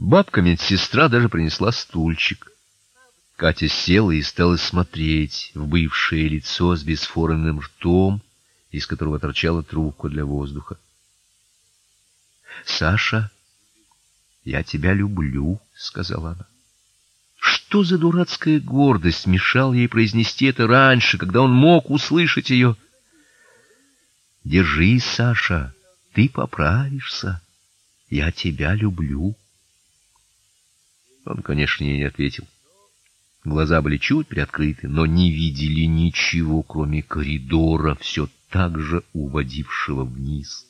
Бабка-медсестра даже принесла стульчик. Катя села и стала смотреть в бывшее лицо с бесформенным ртом, из которого торчала трубка для воздуха. Саша, я тебя люблю, сказала она. Что за дурацкая гордость мешала ей произнести это раньше, когда он мог услышать ее? Держись, Саша, ты поправишься. Я тебя люблю. Он, конечно, ей не ответил. Глаза были чуть приоткрыты, но не видели ничего, кроме коридора, все так же уводившего вниз.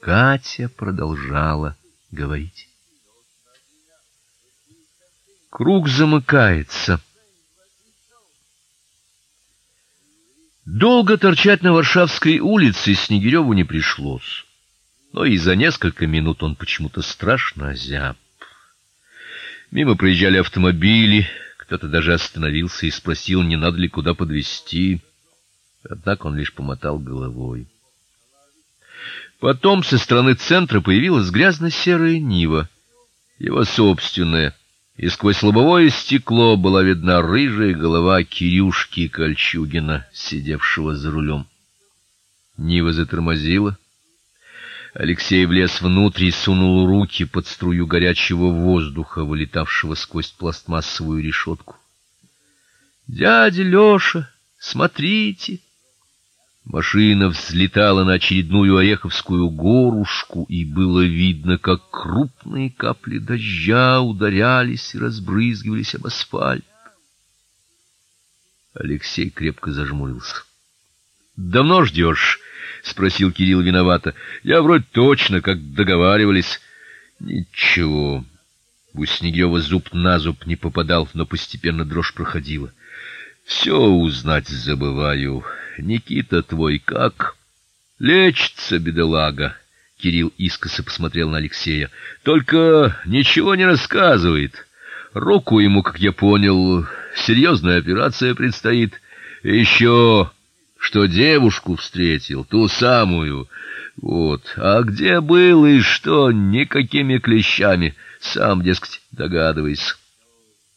Катя продолжала говорить. Круг замыкается. Долго торчать на Варшавской улице Снегиреву не пришлось. Но и за несколько минут он почему-то страшно озяб. Мимо проезжали автомобили, кто-то даже остановился и спросил, не надо ли куда подвезти. Однако он лишь помотал головой. Потом со стороны центра появилась грязно-серая Нива, его собственная, и сквозь лобовое стекло была видна рыжая голова Кирюшки Кольчугина, сидевшего за рулем. Нива затормозила, Алексей влез внутрь и сунул руки под струю горячего воздуха, вылетавшего сквозь пластмассовую решетку. Дядя Лёша, смотрите. Машина взлетала на очередную Ореховскую горушку, и было видно, как крупные капли дождя ударялись и разбрызгивались об асфальт. Алексей крепко зажмурился. Давно ждешь? Спросил Кирилл виновато. Я вроде точно, как договаривались. Ничего. У Снегирева зуб на зуб не попадал, но постепенно дрожь проходила. Все узнать забываю. Никита твой как? Лечится бедолага. Кирилл искоса посмотрел на Алексея. Только ничего не рассказывает. Руку ему, как я понял, серьезная операция предстоит. Еще что девушку встретил, ту самую. Вот. А где был и что, никакими клещами, сам, дескать, догадывайся.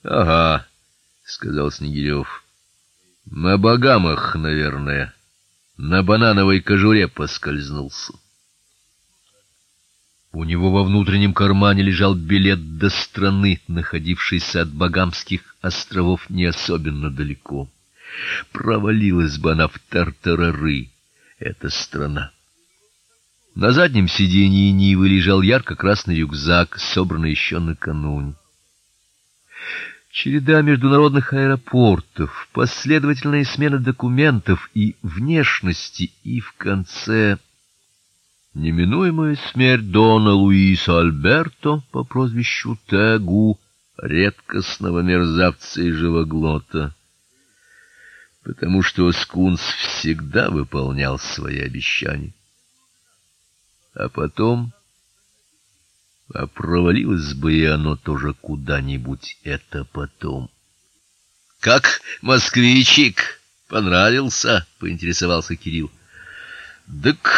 Ага, сказал Снегирев. На богамах, наверное, на банановой кожуре поскользнулся. У него во внутреннем кармане лежал билет до страны, находившейся от Багамских островов не особенно далеко. Провалилась бы она в тартарары, эта страна. На заднем сиденье Нивы лежал ярко-красный рюкзак, собранный еще накануне. Череда международных аэропортов, последовательная смена документов и внешности, и в конце неминуемая смерть дона Луиса Альберто по прозвищу Тегу, редкостного мерзавца и живоглота потому что Скунс всегда выполнял свои обещания. А потом а провалилось бы и оно тоже куда-нибудь это потом. Как москвичик понравился, поинтересовался Кирилл. Дык,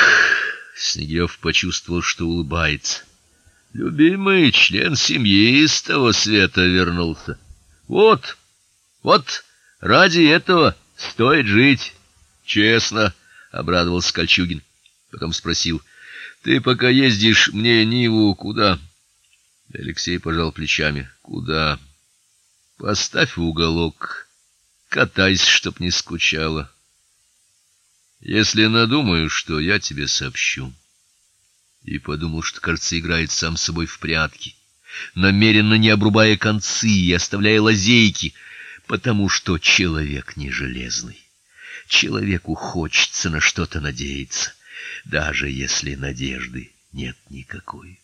Снегирев почувствовал, что улыбается. Любимый член семьи из того света вернулся. Вот, вот ради этого Стоит жить, честно, обрадовался Кольчугин. Потом спросил: "Ты пока ездишь мне Ниву куда?" Алексей пожал плечами. "Куда? Поставь в уголок, катайся, чтоб не скучала. Если надумаю, что я тебе сообщу". И подумал, что, кажется, играет сам с собой в прятки, намеренно не обрубая концы и оставляя лазейки потому что человек не железный. Человеку хочется на что-то надеяться, даже если надежды нет никакой.